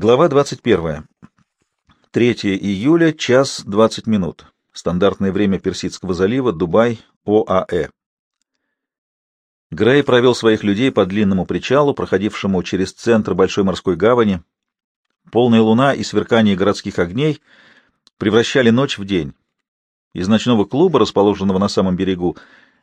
Глава 21. 3 июля, час 20 минут. Стандартное время Персидского залива, Дубай, ОАЭ. Грей провел своих людей по длинному причалу, проходившему через центр Большой морской гавани. Полная луна и сверкание городских огней превращали ночь в день. Из ночного клуба, расположенного на самом берегу,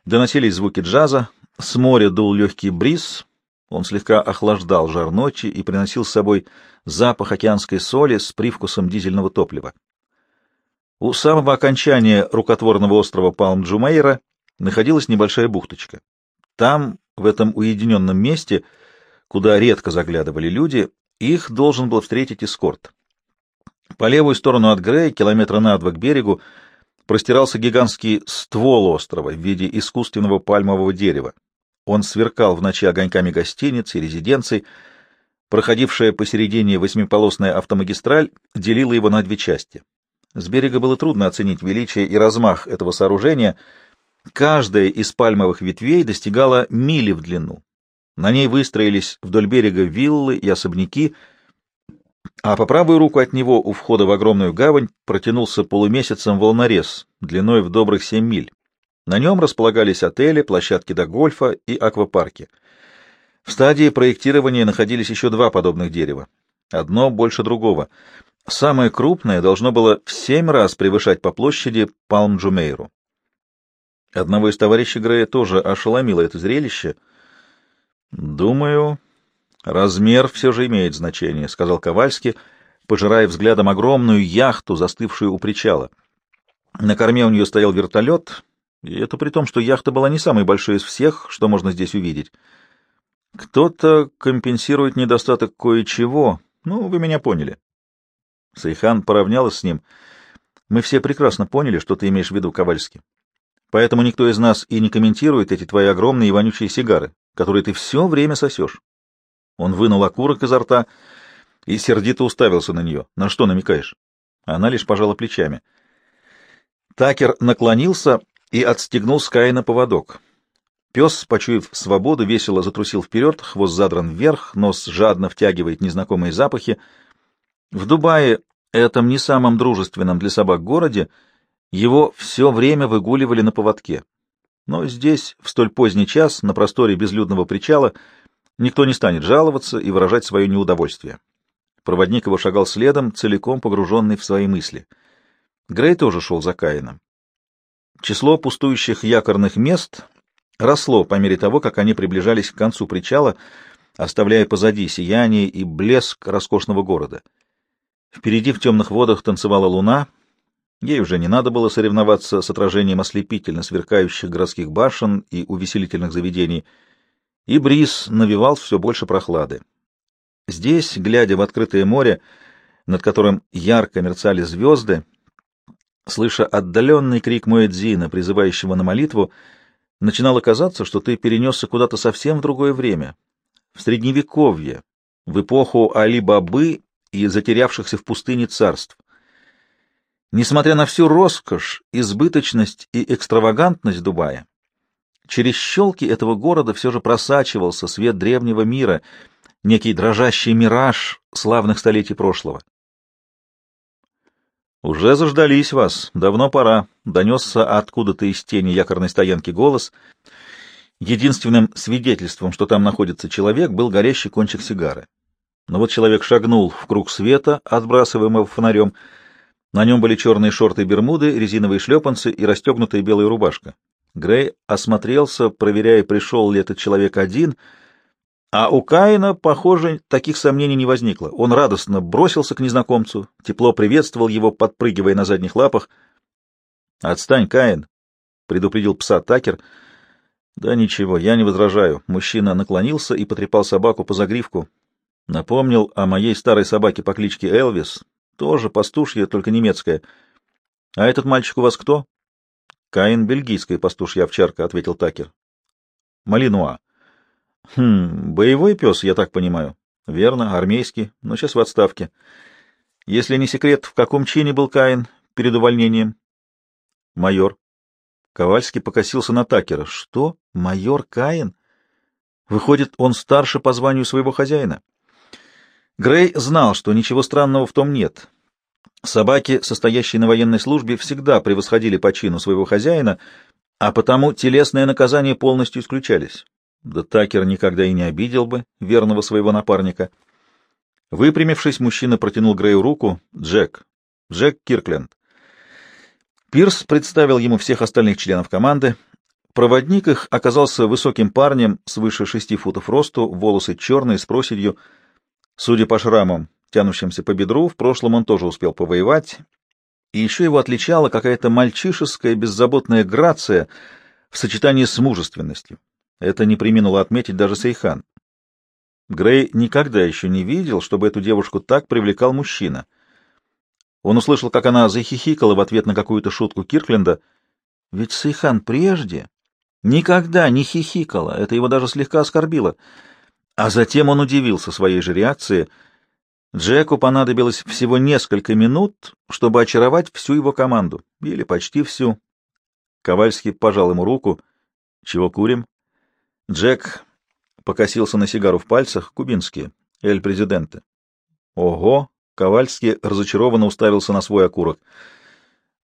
доносились звуки джаза, с моря дул легкий бриз, он слегка охлаждал жар ночи и приносил с собой запах океанской соли с привкусом дизельного топлива. У самого окончания рукотворного острова Палм-Джумейра находилась небольшая бухточка. Там, в этом уединенном месте, куда редко заглядывали люди, их должен был встретить эскорт. По левую сторону от Грея, километра на два к берегу, простирался гигантский ствол острова в виде искусственного пальмового дерева. Он сверкал в ночи огоньками гостиниц и резиденций. Проходившая посередине восьмиполосная автомагистраль делила его на две части. С берега было трудно оценить величие и размах этого сооружения. Каждая из пальмовых ветвей достигала мили в длину. На ней выстроились вдоль берега виллы и особняки, а по правую руку от него у входа в огромную гавань протянулся полумесяцем волнорез длиной в добрых семь миль. На нем располагались отели, площадки для гольфа и аквапарки. В стадии проектирования находились еще два подобных дерева. Одно больше другого. Самое крупное должно было в семь раз превышать по площади Палм-Джумейру. Одного из товарищей Грея тоже ошеломило это зрелище. «Думаю, размер все же имеет значение», — сказал Ковальский, пожирая взглядом огромную яхту, застывшую у причала. На корме у нее стоял вертолет, и это при том, что яхта была не самой большой из всех, что можно здесь увидеть. Кто-то компенсирует недостаток кое-чего. Ну, вы меня поняли. Сайхан поравнялась с ним. Мы все прекрасно поняли, что ты имеешь в виду, Ковальский. Поэтому никто из нас и не комментирует эти твои огромные и вонючие сигары, которые ты все время сосешь. Он вынул окурок изо рта и сердито уставился на нее. На что намекаешь? Она лишь пожала плечами. Такер наклонился и отстегнул с Каина поводок. Пес, почуяв свободу, весело затрусил вперед, хвост задран вверх, нос жадно втягивает незнакомые запахи. В Дубае, этом не самом дружественном для собак городе, его все время выгуливали на поводке. Но здесь, в столь поздний час, на просторе безлюдного причала, никто не станет жаловаться и выражать свое неудовольствие. Проводник его шагал следом, целиком погруженный в свои мысли. Грей тоже шел за Каином. Число пустующих якорных мест росло по мере того, как они приближались к концу причала, оставляя позади сияние и блеск роскошного города. Впереди в темных водах танцевала луна, ей уже не надо было соревноваться с отражением ослепительно сверкающих городских башен и увеселительных заведений, и бриз навевал все больше прохлады. Здесь, глядя в открытое море, над которым ярко мерцали звезды, Слыша отдаленный крик Муэдзина, призывающего на молитву, начинало казаться, что ты перенесся куда-то совсем в другое время, в Средневековье, в эпоху Али-Бабы и затерявшихся в пустыне царств. Несмотря на всю роскошь, избыточность и экстравагантность Дубая, через щелки этого города все же просачивался свет древнего мира, некий дрожащий мираж славных столетий прошлого. «Уже заждались вас. Давно пора», — донесся откуда-то из тени якорной стоянки голос. Единственным свидетельством, что там находится человек, был горящий кончик сигары. Но вот человек шагнул в круг света, отбрасываемого фонарем. На нем были черные шорты и бермуды, резиновые шлепанцы и расстегнутая белая рубашка. Грей осмотрелся, проверяя, пришел ли этот человек один — а у Каина, похоже, таких сомнений не возникло. Он радостно бросился к незнакомцу, тепло приветствовал его, подпрыгивая на задних лапах. «Отстань, Каин!» — предупредил пса Такер. «Да ничего, я не возражаю». Мужчина наклонился и потрепал собаку по загривку. Напомнил о моей старой собаке по кличке Элвис, тоже пастушья, только немецкая. «А этот мальчик у вас кто?» «Каин, бельгийская пастушья овчарка», — ответил Такер. «Малинуа». Хм, боевой пес, я так понимаю. Верно, армейский, но сейчас в отставке. Если не секрет, в каком чине был Каин перед увольнением? Майор. Ковальский покосился на Такера. Что? Майор Каин? Выходит, он старше по званию своего хозяина? Грей знал, что ничего странного в том нет. Собаки, состоящие на военной службе, всегда превосходили по чину своего хозяина, а потому телесные наказания полностью исключались. Да Такер никогда и не обидел бы верного своего напарника. Выпрямившись, мужчина протянул Грею руку. «Джек. Джек Киркленд». Пирс представил ему всех остальных членов команды. Проводник их оказался высоким парнем свыше шести футов росту, волосы черные, с проседью. Судя по шрамам, тянущимся по бедру, в прошлом он тоже успел повоевать. И еще его отличала какая-то мальчишеская беззаботная грация в сочетании с мужественностью. Это не приминуло отметить даже Сейхан. Грей никогда еще не видел, чтобы эту девушку так привлекал мужчина. Он услышал, как она захихикала в ответ на какую-то шутку Киркленда. Ведь Сейхан прежде Никогда не хихикала, это его даже слегка оскорбило. А затем он удивился своей же реакции. Джеку понадобилось всего несколько минут, чтобы очаровать всю его команду, или почти всю. Ковальский пожал ему руку. «Чего курим?» Джек покосился на сигару в пальцах, кубинские, «Эль Президенте». «Ого!» — Ковальский разочарованно уставился на свой окурок.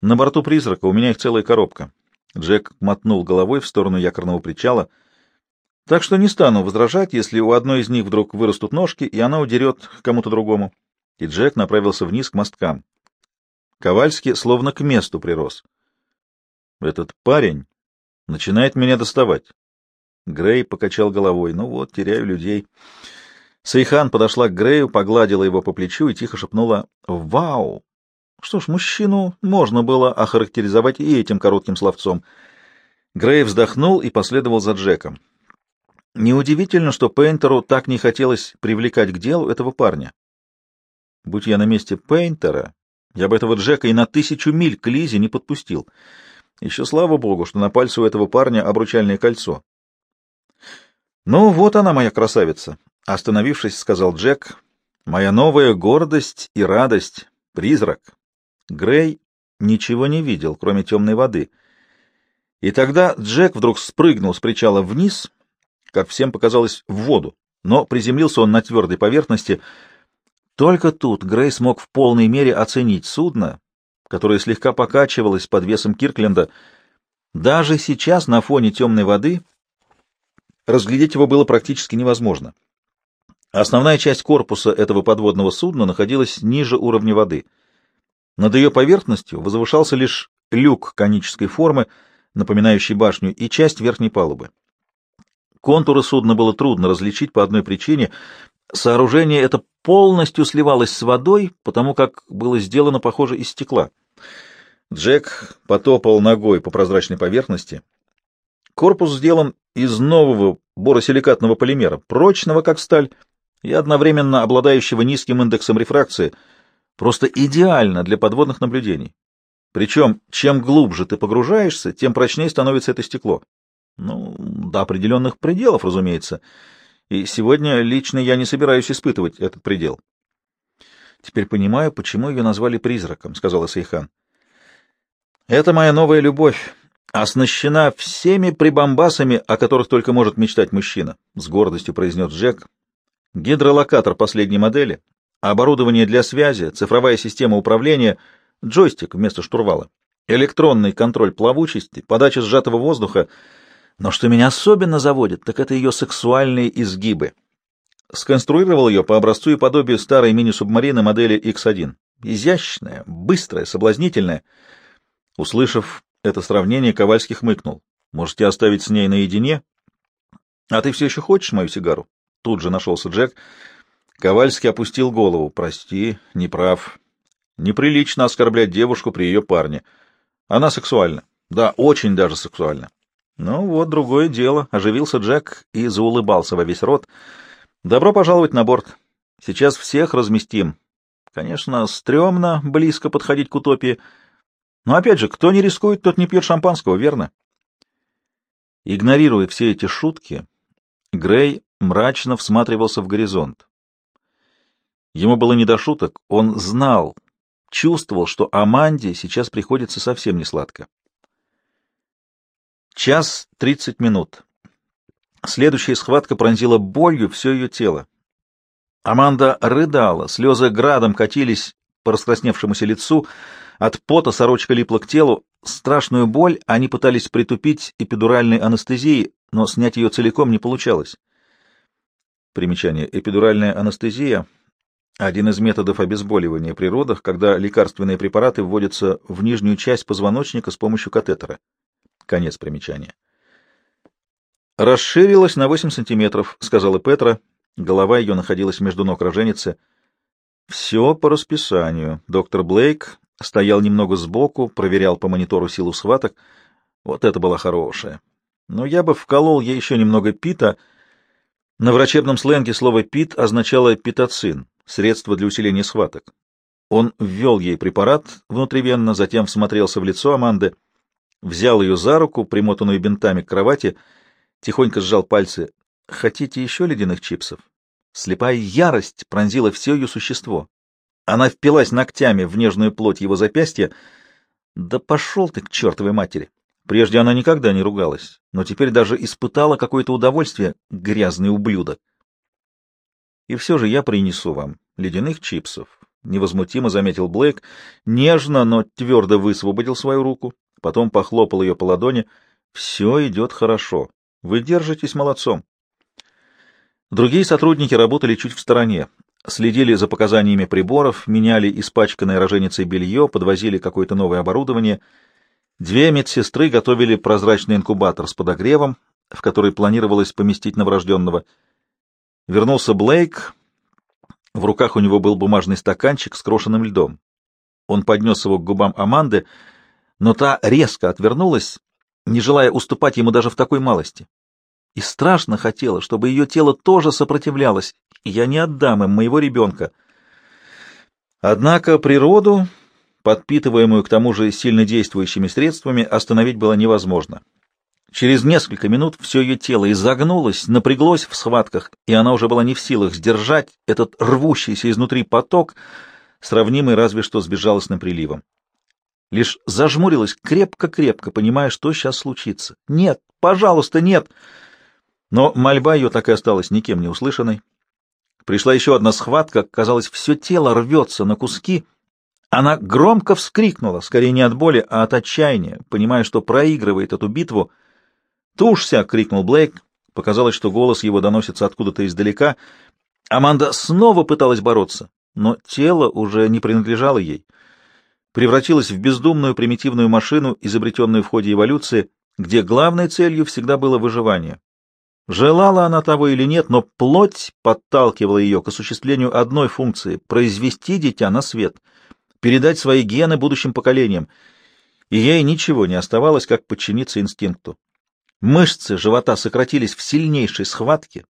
«На борту призрака у меня их целая коробка. Джек мотнул головой в сторону якорного причала. Так что не стану возражать, если у одной из них вдруг вырастут ножки, и она удерет к кому-то другому. И Джек направился вниз к мосткам. Ковальский словно к месту прирос. Этот парень начинает меня доставать. Грей покачал головой. Ну вот, теряю людей. Сейхан подошла к Грею, погладила его по плечу и тихо шепнула «Вау!» Что ж, мужчину можно было охарактеризовать и этим коротким словцом. Грей вздохнул и последовал за Джеком. Неудивительно, что Пейнтеру так не хотелось привлекать к делу этого парня. Будь я на месте Пейнтера, я бы этого Джека и на тысячу миль к Лизе не подпустил. Еще слава богу, что на пальце у этого парня обручальное кольцо. «Ну, вот она, моя красавица», — остановившись, сказал Джек. «Моя новая гордость и радость — призрак». Грей ничего не видел, кроме темной воды. И тогда Джек вдруг спрыгнул с причала вниз, как всем показалось, в воду, но приземлился он на твердой поверхности. Только тут Грей смог в полной мере оценить судно, которое слегка покачивалось под весом Киркленда. Даже сейчас на фоне темной воды разглядеть его было практически невозможно. Основная часть корпуса этого подводного судна находилась ниже уровня воды — над ее поверхностью возвышался лишь люк конической формы, напоминающий башню, и часть верхней палубы. Контуры судна было трудно различить по одной причине. Сооружение это полностью сливалось с водой, потому как было сделано, похоже, из стекла. Джек потопал ногой по прозрачной поверхности. Корпус сделан из нового боросиликатного полимера, прочного, как сталь, и одновременно обладающего низким индексом рефракции — Просто идеально для подводных наблюдений. Причем, чем глубже ты погружаешься, тем прочнее становится это стекло. Ну, до определенных пределов, разумеется. И сегодня лично я не собираюсь испытывать этот предел. Теперь понимаю, почему ее назвали призраком, — сказала Сейхан. Это моя новая любовь, оснащена всеми прибамбасами, о которых только может мечтать мужчина, — с гордостью произнес Джек. Гидролокатор последней модели, оборудование для связи, цифровая система управления, джойстик вместо штурвала, электронный контроль плавучести, подача сжатого воздуха. Но что меня особенно заводит, так это ее сексуальные изгибы. Сконструировал ее по образцу и подобию старой мини-субмарины модели X1. Изящная, быстрая, соблазнительная. Услышав это сравнение, Ковальский хмыкнул. «Можете оставить с ней наедине?» «А ты все еще хочешь мою сигару?» Тут же нашелся Джек. Ковальский опустил голову. «Прости, не прав. Неприлично оскорблять девушку при ее парне. Она сексуальна. Да, очень даже сексуальна». «Ну вот, другое дело». Оживился Джек и заулыбался во весь рот. «Добро пожаловать на борт. Сейчас всех разместим. Конечно, стрёмно близко подходить к утопии. Но опять же, кто не рискует, тот не пьет шампанского, верно?» Игнорируя все эти шутки, Грей мрачно всматривался в горизонт. Ему было не до шуток, он знал, чувствовал, что Аманде сейчас приходится совсем не сладко. Час тридцать минут. Следующая схватка пронзила болью все ее тело. Аманда рыдала, слезы градом катились по раскрасневшемуся лицу, от пота сорочка липла к телу. Страшную боль они пытались притупить эпидуральной анестезией, но снять ее целиком не получалось. Примечание. Эпидуральная анестезия — один из методов обезболивания при родах, когда лекарственные препараты вводятся в нижнюю часть позвоночника с помощью катетера. Конец примечания. «Расширилась на 8 сантиметров», — сказала Петра. Голова ее находилась между ног роженицы. «Все по расписанию. Доктор Блейк стоял немного сбоку, проверял по монитору силу схваток. Вот это была хорошая. Но я бы вколол ей еще немного пита. На врачебном сленге слово «пит» означало «питоцин» — средство для усиления схваток. Он ввел ей препарат внутривенно, затем всмотрелся в лицо Аманды, взял ее за руку, примотанную бинтами к кровати, тихонько сжал пальцы. «Хотите еще ледяных чипсов?» Слепая ярость пронзила все ее существо. Она впилась ногтями в нежную плоть его запястья. Да пошел ты к чертовой матери! Прежде она никогда не ругалась, но теперь даже испытала какое-то удовольствие, грязный ублюдок. И все же я принесу вам ледяных чипсов, — невозмутимо заметил Блейк, нежно, но твердо высвободил свою руку, потом похлопал ее по ладони. Все идет хорошо. Вы держитесь молодцом. Другие сотрудники работали чуть в стороне, следили за показаниями приборов, меняли испачканное роженицей белье, подвозили какое-то новое оборудование. Две медсестры готовили прозрачный инкубатор с подогревом, в который планировалось поместить новорожденного. Вернулся Блейк. В руках у него был бумажный стаканчик с крошенным льдом. Он поднес его к губам Аманды, но та резко отвернулась, не желая уступать ему даже в такой малости и страшно хотела, чтобы ее тело тоже сопротивлялось, и я не отдам им моего ребенка. Однако природу, подпитываемую к тому же сильно действующими средствами, остановить было невозможно. Через несколько минут все ее тело изогнулось, напряглось в схватках, и она уже была не в силах сдержать этот рвущийся изнутри поток, сравнимый разве что с безжалостным приливом. Лишь зажмурилась крепко-крепко, понимая, что сейчас случится. «Нет, пожалуйста, нет!» Но мольба ее так и осталась никем не услышанной. Пришла еще одна схватка, казалось, все тело рвется на куски. Она громко вскрикнула, скорее не от боли, а от отчаяния, понимая, что проигрывает эту битву. «Тушься!» — крикнул Блейк. Показалось, что голос его доносится откуда-то издалека. Аманда снова пыталась бороться, но тело уже не принадлежало ей. Превратилась в бездумную примитивную машину, изобретенную в ходе эволюции, где главной целью всегда было выживание. Желала она того или нет, но плоть подталкивала ее к осуществлению одной функции — произвести дитя на свет, передать свои гены будущим поколениям, и ей ничего не оставалось, как подчиниться инстинкту. Мышцы живота сократились в сильнейшей схватке,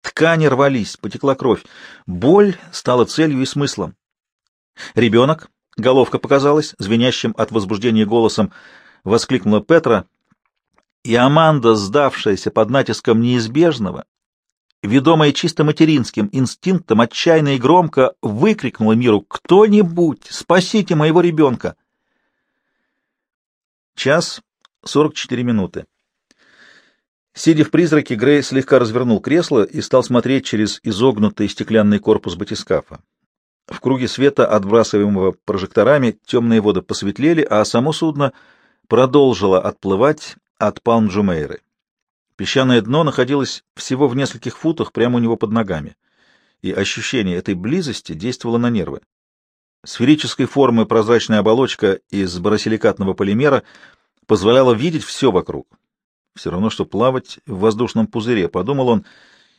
ткани рвались, потекла кровь, боль стала целью и смыслом. Ребенок, головка показалась, звенящим от возбуждения голосом, воскликнула Петра, и Аманда, сдавшаяся под натиском неизбежного, ведомая чисто материнским инстинктом, отчаянно и громко выкрикнула миру «Кто-нибудь! Спасите моего ребенка!» Час сорок четыре минуты. Сидя в призраке, Грей слегка развернул кресло и стал смотреть через изогнутый стеклянный корпус батискафа. В круге света, отбрасываемого прожекторами, темные воды посветлели, а само судно продолжило отплывать, от Палм-Джумейры. Песчаное дно находилось всего в нескольких футах прямо у него под ногами, и ощущение этой близости действовало на нервы. Сферической формы прозрачная оболочка из боросиликатного полимера позволяла видеть все вокруг. Все равно, что плавать в воздушном пузыре, подумал он,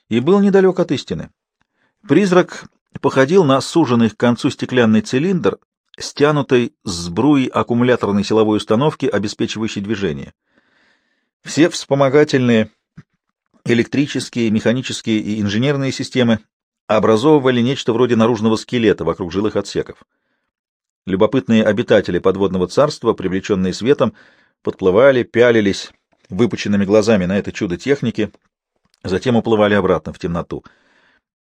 и был недалек от истины. Призрак походил на суженный к концу стеклянный цилиндр, стянутый с сбруи аккумуляторной силовой установки, обеспечивающей движение. Все вспомогательные электрические, механические и инженерные системы образовывали нечто вроде наружного скелета вокруг жилых отсеков. Любопытные обитатели подводного царства, привлеченные светом, подплывали, пялились выпученными глазами на это чудо техники, затем уплывали обратно в темноту.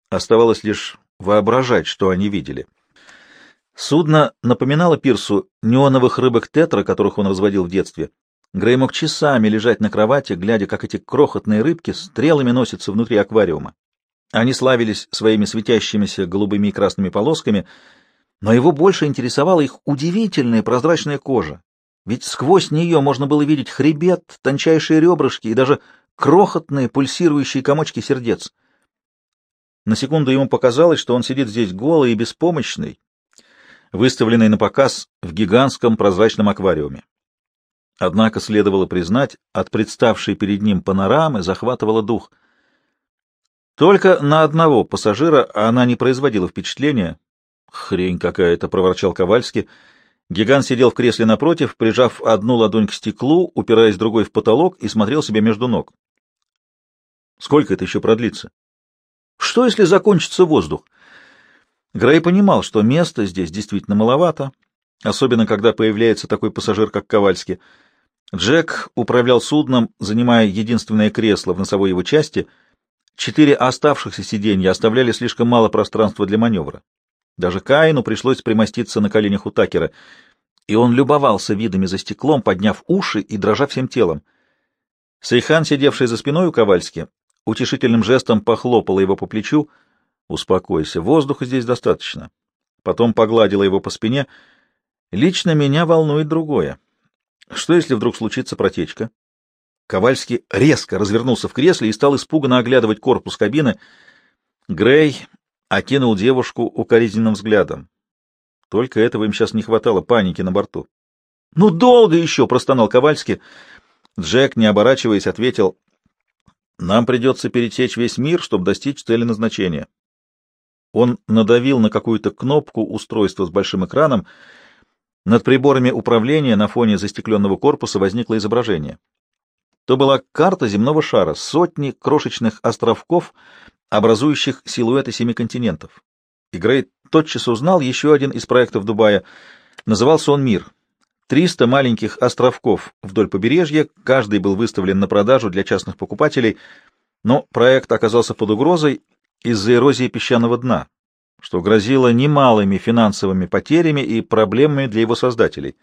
Оставалось лишь воображать, что они видели. Судно напоминало Пирсу неоновых рыбок тетра, которых он разводил в детстве, Грей мог часами лежать на кровати, глядя, как эти крохотные рыбки стрелами носятся внутри аквариума. Они славились своими светящимися голубыми и красными полосками, но его больше интересовала их удивительная прозрачная кожа. Ведь сквозь нее можно было видеть хребет, тончайшие ребрышки и даже крохотные пульсирующие комочки сердец. На секунду ему показалось, что он сидит здесь голый и беспомощный, выставленный на показ в гигантском прозрачном аквариуме. Однако следовало признать, от представшей перед ним панорамы захватывало дух. Только на одного пассажира она не производила впечатления. «Хрень какая-то!» — проворчал Ковальский. Гигант сидел в кресле напротив, прижав одну ладонь к стеклу, упираясь другой в потолок и смотрел себе между ног. «Сколько это еще продлится?» «Что, если закончится воздух?» Грей понимал, что места здесь действительно маловато, особенно когда появляется такой пассажир, как Ковальский. Джек управлял судном, занимая единственное кресло в носовой его части. Четыре оставшихся сиденья оставляли слишком мало пространства для маневра. Даже Каину пришлось примоститься на коленях у Такера, и он любовался видами за стеклом, подняв уши и дрожа всем телом. Сейхан, сидевший за спиной у Ковальски, утешительным жестом похлопала его по плечу — Успокойся, воздуха здесь достаточно. Потом погладила его по спине. Лично меня волнует другое. Что, если вдруг случится протечка? Ковальский резко развернулся в кресле и стал испуганно оглядывать корпус кабины. Грей окинул девушку укоризненным взглядом. Только этого им сейчас не хватало паники на борту. — Ну, долго еще! — простонал Ковальский. Джек, не оборачиваясь, ответил. — Нам придется пересечь весь мир, чтобы достичь цели назначения. Он надавил на какую-то кнопку устройства с большим экраном. Над приборами управления на фоне застекленного корпуса возникло изображение. То была карта земного шара, сотни крошечных островков, образующих силуэты семи континентов. И Грей тотчас узнал еще один из проектов Дубая. Назывался он «Мир». Триста маленьких островков вдоль побережья, каждый был выставлен на продажу для частных покупателей, но проект оказался под угрозой, из-за эрозии песчаного дна, что грозило немалыми финансовыми потерями и проблемами для его создателей.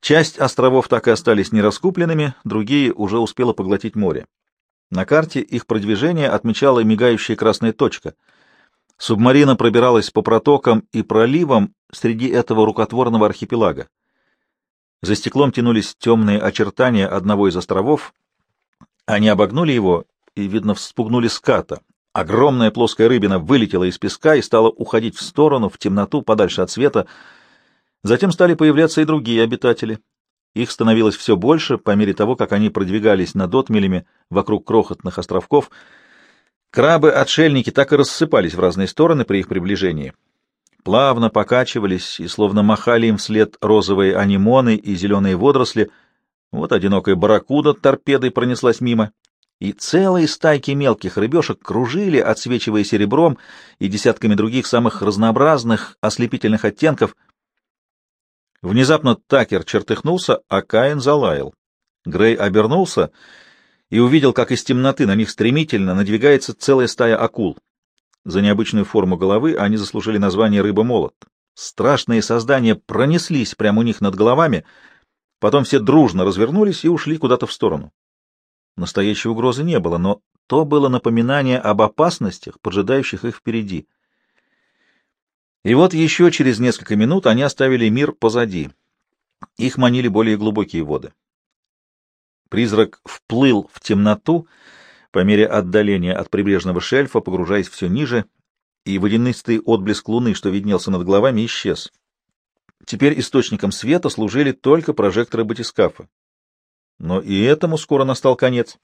Часть островов так и остались нераскупленными, другие уже успело поглотить море. На карте их продвижение отмечала мигающая красная точка. Субмарина пробиралась по протокам и проливам среди этого рукотворного архипелага. За стеклом тянулись темные очертания одного из островов. Они обогнули его и, видно, вспугнули ската, Огромная плоская рыбина вылетела из песка и стала уходить в сторону, в темноту, подальше от света. Затем стали появляться и другие обитатели. Их становилось все больше по мере того, как они продвигались над отмелями вокруг крохотных островков. Крабы-отшельники так и рассыпались в разные стороны при их приближении. Плавно покачивались и словно махали им вслед розовые анимоны и зеленые водоросли. Вот одинокая барракуда торпедой пронеслась мимо, и целые стайки мелких рыбешек кружили, отсвечивая серебром и десятками других самых разнообразных ослепительных оттенков. Внезапно Такер чертыхнулся, а Каин залаял. Грей обернулся и увидел, как из темноты на них стремительно надвигается целая стая акул. За необычную форму головы они заслужили название рыба-молот. Страшные создания пронеслись прямо у них над головами, потом все дружно развернулись и ушли куда-то в сторону. Настоящей угрозы не было, но то было напоминание об опасностях, поджидающих их впереди. И вот еще через несколько минут они оставили мир позади. Их манили более глубокие воды. Призрак вплыл в темноту по мере отдаления от прибрежного шельфа, погружаясь все ниже, и водянистый отблеск луны, что виднелся над головами, исчез. Теперь источником света служили только прожекторы батискафа. Но и этому скоро настал конец.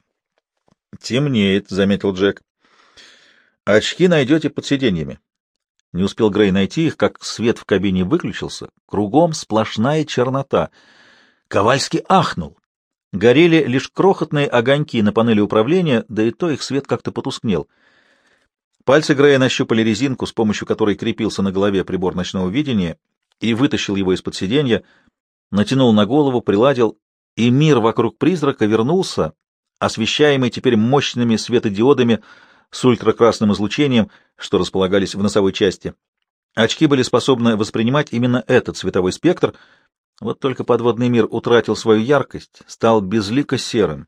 «Темнеет», — заметил Джек. «Очки найдете под сиденьями». Не успел Грей найти их, как свет в кабине выключился. Кругом сплошная чернота. Ковальский ахнул. Горели лишь крохотные огоньки на панели управления, да и то их свет как-то потускнел. Пальцы Грея нащупали резинку, с помощью которой крепился на голове прибор ночного видения, и вытащил его из-под сиденья, натянул на голову, приладил и мир вокруг призрака вернулся, освещаемый теперь мощными светодиодами с ультракрасным излучением, что располагались в носовой части. Очки были способны воспринимать именно этот цветовой спектр, вот только подводный мир утратил свою яркость, стал безлико серым.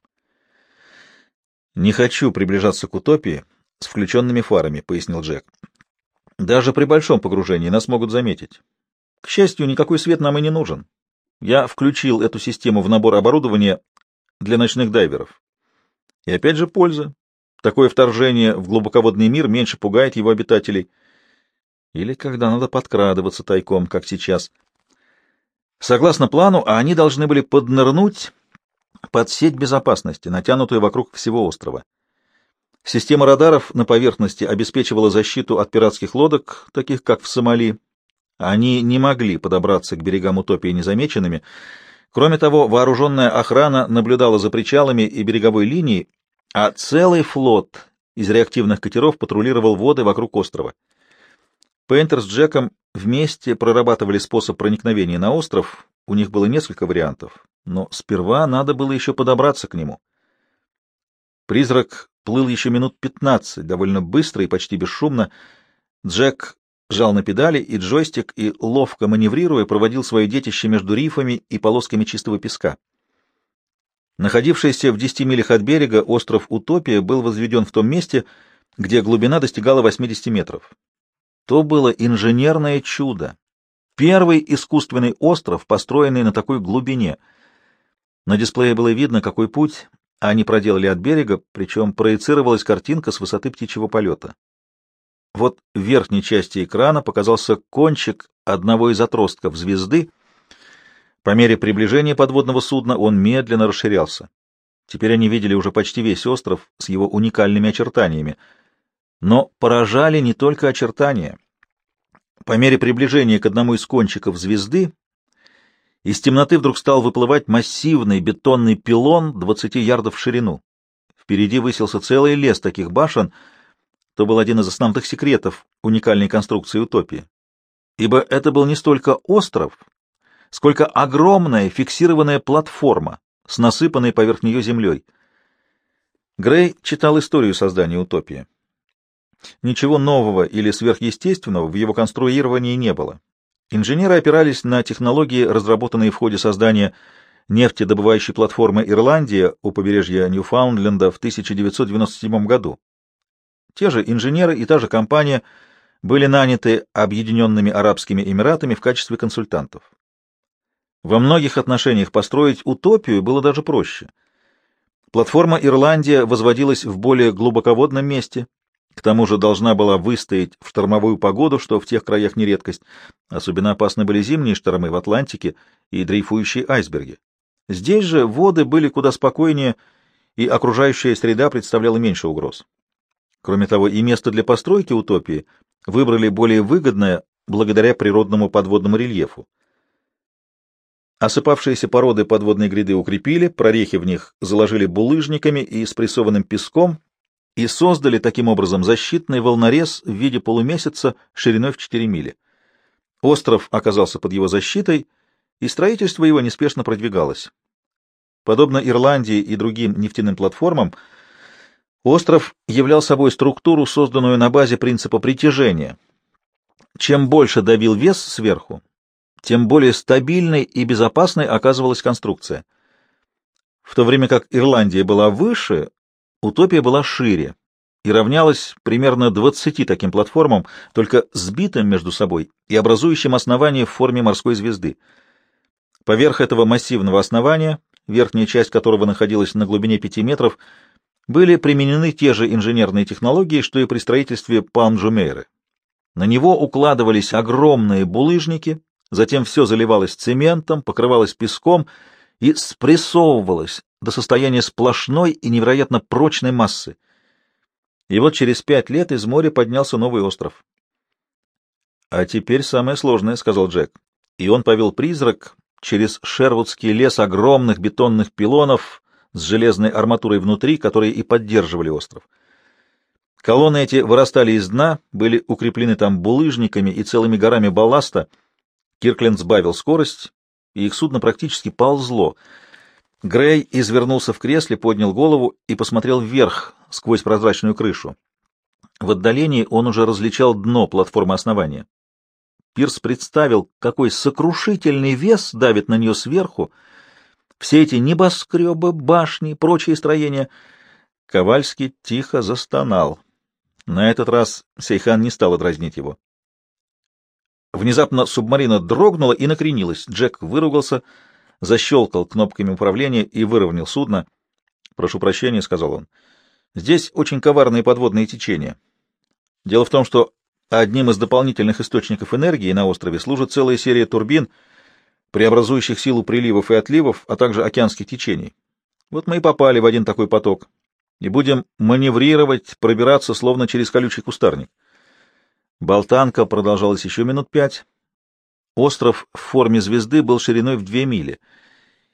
«Не хочу приближаться к утопии», — с включенными фарами, — пояснил Джек. Даже при большом погружении нас могут заметить. К счастью, никакой свет нам и не нужен. Я включил эту систему в набор оборудования для ночных дайверов. И опять же польза. Такое вторжение в глубоководный мир меньше пугает его обитателей. Или когда надо подкрадываться тайком, как сейчас. Согласно плану, они должны были поднырнуть под сеть безопасности, натянутую вокруг всего острова. Система радаров на поверхности обеспечивала защиту от пиратских лодок, таких как в Сомали. Они не могли подобраться к берегам Утопии незамеченными. Кроме того, вооруженная охрана наблюдала за причалами и береговой линией, а целый флот из реактивных катеров патрулировал воды вокруг острова. Пейнтер с Джеком вместе прорабатывали способ проникновения на остров, у них было несколько вариантов, но сперва надо было еще подобраться к нему. Призрак плыл еще минут пятнадцать, довольно быстро и почти бесшумно. Джек жал на педали, и джойстик, и, ловко маневрируя, проводил свое детище между рифами и полосками чистого песка. Находившийся в десяти милях от берега остров Утопия был возведен в том месте, где глубина достигала 80 метров. То было инженерное чудо. Первый искусственный остров, построенный на такой глубине. На дисплее было видно, какой путь они проделали от берега, причем проецировалась картинка с высоты птичьего полета. Вот в верхней части экрана показался кончик одного из отростков звезды. По мере приближения подводного судна он медленно расширялся. Теперь они видели уже почти весь остров с его уникальными очертаниями. Но поражали не только очертания. По мере приближения к одному из кончиков звезды из темноты вдруг стал выплывать массивный бетонный пилон 20 ярдов в ширину. Впереди высился целый лес таких башен, то был один из основных секретов уникальной конструкции утопии. Ибо это был не столько остров, сколько огромная фиксированная платформа с насыпанной поверх нее землей. Грей читал историю создания утопии. Ничего нового или сверхъестественного в его конструировании не было. Инженеры опирались на технологии, разработанные в ходе создания нефтедобывающей платформы «Ирландия» у побережья Ньюфаундленда в 1997 году. Те же инженеры и та же компания были наняты Объединенными Арабскими Эмиратами в качестве консультантов. Во многих отношениях построить утопию было даже проще. Платформа «Ирландия» возводилась в более глубоководном месте, к тому же должна была выстоять в штормовую погоду, что в тех краях не редкость. Особенно опасны были зимние штормы в Атлантике и дрейфующие айсберги. Здесь же воды были куда спокойнее, и окружающая среда представляла меньше угроз. Кроме того, и место для постройки утопии выбрали более выгодное благодаря природному подводному рельефу. Осыпавшиеся породы подводной гряды укрепили, прорехи в них заложили булыжниками и спрессованным песком, и создали таким образом защитный волнорез в виде полумесяца шириной в 4 мили. Остров оказался под его защитой, и строительство его неспешно продвигалось. Подобно Ирландии и другим нефтяным платформам, остров являл собой структуру, созданную на базе принципа притяжения. Чем больше давил вес сверху, тем более стабильной и безопасной оказывалась конструкция. В то время как Ирландия была выше, Утопия была шире и равнялась примерно 20 таким платформам, только сбитым между собой и образующим основание в форме морской звезды. Поверх этого массивного основания, верхняя часть которого находилась на глубине 5 метров, были применены те же инженерные технологии, что и при строительстве Палм-Жумейры. На него укладывались огромные булыжники, затем все заливалось цементом, покрывалось песком и спрессовывалось до состояния сплошной и невероятно прочной массы. И вот через пять лет из моря поднялся новый остров. — А теперь самое сложное, — сказал Джек. И он повел призрак через Шервудский лес огромных бетонных пилонов с железной арматурой внутри, которые и поддерживали остров. Колонны эти вырастали из дна, были укреплены там булыжниками и целыми горами балласта. Киркленд сбавил скорость, и их судно практически ползло — Грей извернулся в кресле, поднял голову и посмотрел вверх, сквозь прозрачную крышу. В отдалении он уже различал дно платформы основания. Пирс представил, какой сокрушительный вес давит на нее сверху. Все эти небоскребы, башни, прочие строения. Ковальский тихо застонал. На этот раз Сейхан не стала дразнить его. Внезапно субмарина дрогнула и накренилась. Джек выругался, защелкал кнопками управления и выровнял судно. «Прошу прощения», — сказал он. «Здесь очень коварные подводные течения. Дело в том, что одним из дополнительных источников энергии на острове служит целая серия турбин, преобразующих силу приливов и отливов, а также океанских течений. Вот мы и попали в один такой поток, и будем маневрировать, пробираться словно через колючий кустарник. Болтанка продолжалась еще минут пять. Остров в форме звезды был шириной в две мили.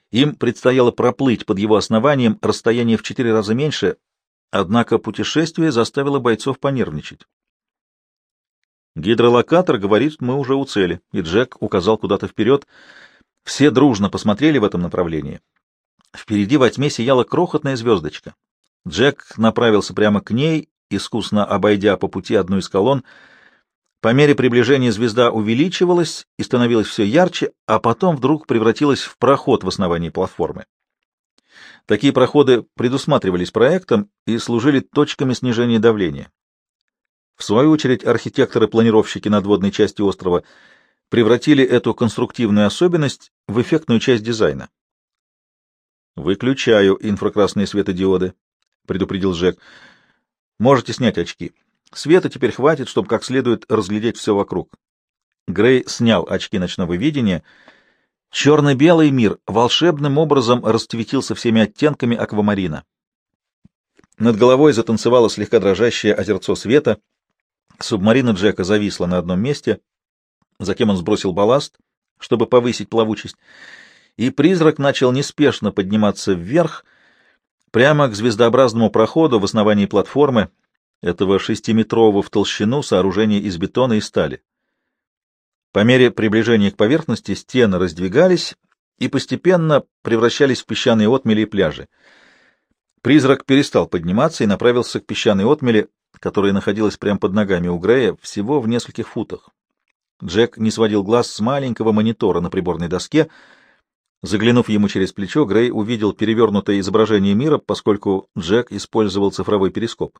Им предстояло проплыть под его основанием расстояние в четыре раза меньше, однако путешествие заставило бойцов понервничать. Гидролокатор говорит, мы уже у цели, и Джек указал куда-то вперед. Все дружно посмотрели в этом направлении. Впереди во тьме сияла крохотная звездочка. Джек направился прямо к ней, искусно обойдя по пути одну из колонн, по мере приближения звезда увеличивалась и становилась все ярче, а потом вдруг превратилась в проход в основании платформы. Такие проходы предусматривались проектом и служили точками снижения давления. В свою очередь архитекторы-планировщики надводной части острова превратили эту конструктивную особенность в эффектную часть дизайна. «Выключаю инфракрасные светодиоды», — предупредил Джек. «Можете снять очки. Света теперь хватит, чтобы как следует разглядеть все вокруг. Грей снял очки ночного видения. Черно-белый мир волшебным образом расцветился всеми оттенками аквамарина. Над головой затанцевало слегка дрожащее озерцо света. Субмарина Джека зависла на одном месте. Затем он сбросил балласт, чтобы повысить плавучесть, и призрак начал неспешно подниматься вверх, прямо к звездообразному проходу в основании платформы, этого шестиметрового в толщину сооружения из бетона и стали. По мере приближения к поверхности стены раздвигались и постепенно превращались в песчаные отмели и пляжи. Призрак перестал подниматься и направился к песчаной отмели, которая находилась прямо под ногами у Грея, всего в нескольких футах. Джек не сводил глаз с маленького монитора на приборной доске. Заглянув ему через плечо, Грей увидел перевернутое изображение мира, поскольку Джек использовал цифровой перископ.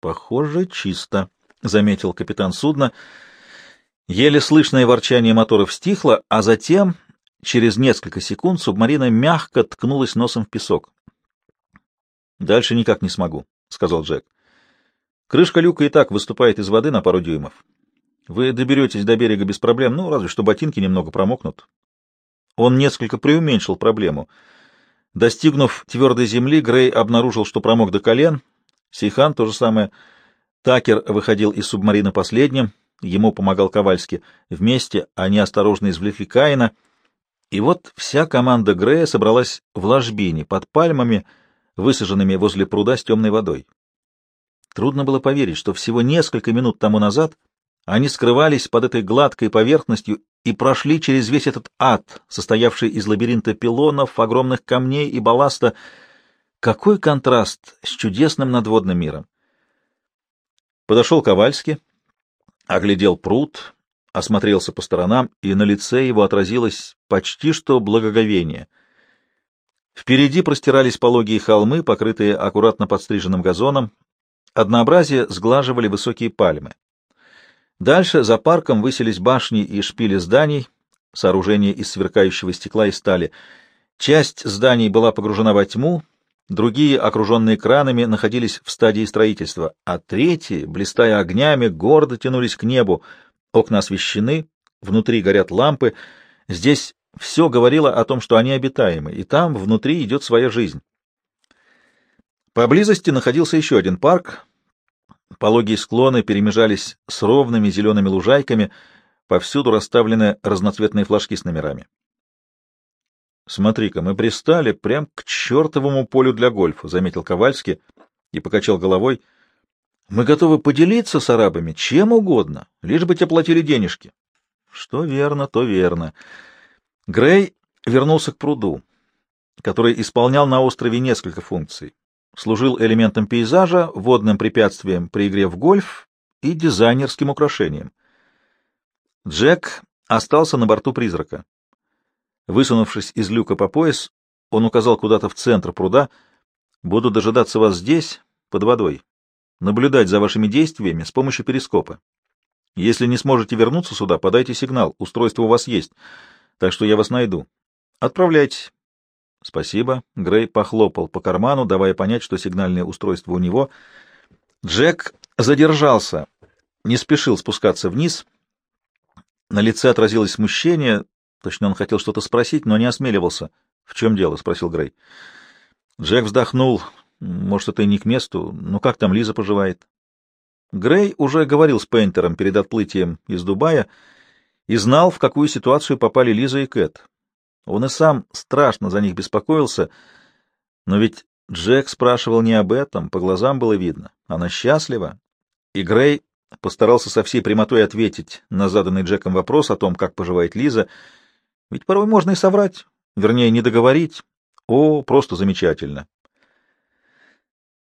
Похоже, чисто, — заметил капитан судна. Еле слышное ворчание моторов стихло, а затем, через несколько секунд, субмарина мягко ткнулась носом в песок. «Дальше никак не смогу», — сказал Джек. «Крышка люка и так выступает из воды на пару дюймов. Вы доберетесь до берега без проблем, ну, разве что ботинки немного промокнут». Он несколько преуменьшил проблему. Достигнув твердой земли, Грей обнаружил, что промок до колен — Сейхан то же самое. Такер выходил из субмарины последним, ему помогал Ковальский. Вместе они осторожно извлекли Каина, и вот вся команда Грея собралась в ложбине под пальмами, высаженными возле пруда с темной водой. Трудно было поверить, что всего несколько минут тому назад они скрывались под этой гладкой поверхностью и прошли через весь этот ад, состоявший из лабиринта пилонов, огромных камней и балласта, какой контраст с чудесным надводным миром! Подошел Ковальский, оглядел пруд, осмотрелся по сторонам, и на лице его отразилось почти что благоговение. Впереди простирались пологие холмы, покрытые аккуратно подстриженным газоном, однообразие сглаживали высокие пальмы. Дальше за парком высились башни и шпили зданий, сооружения из сверкающего стекла и стали. Часть зданий была погружена во тьму, Другие, окруженные кранами, находились в стадии строительства, а третьи, блистая огнями, гордо тянулись к небу. Окна освещены, внутри горят лампы. Здесь все говорило о том, что они обитаемы, и там внутри идет своя жизнь. Поблизости находился еще один парк. Пологие склоны перемежались с ровными зелеными лужайками, повсюду расставлены разноцветные флажки с номерами. Смотри-ка, мы пристали прям к чертовому полю для гольфа, — заметил Ковальский и покачал головой. Мы готовы поделиться с арабами чем угодно, лишь бы те платили денежки. Что верно, то верно. Грей вернулся к пруду, который исполнял на острове несколько функций. Служил элементом пейзажа, водным препятствием при игре в гольф и дизайнерским украшением. Джек остался на борту призрака. Высунувшись из люка по пояс, он указал куда-то в центр пруда. «Буду дожидаться вас здесь, под водой. наблюдать за вашими действиями с помощью перископа. Если не сможете вернуться сюда, подайте сигнал. Устройство у вас есть, так что я вас найду. Отправляйтесь. Спасибо. Грей похлопал по карману, давая понять, что сигнальное устройство у него. Джек задержался, не спешил спускаться вниз. На лице отразилось смущение. Точно он хотел что-то спросить, но не осмеливался. — В чем дело? — спросил Грей. Джек вздохнул. Может, это и не к месту. Ну, как там Лиза поживает? Грей уже говорил с Пейнтером перед отплытием из Дубая и знал, в какую ситуацию попали Лиза и Кэт. Он и сам страшно за них беспокоился, но ведь Джек спрашивал не об этом, по глазам было видно. Она счастлива, и Грей постарался со всей прямотой ответить на заданный Джеком вопрос о том, как поживает Лиза, ведь порой можно и соврать, вернее, не договорить. О, просто замечательно.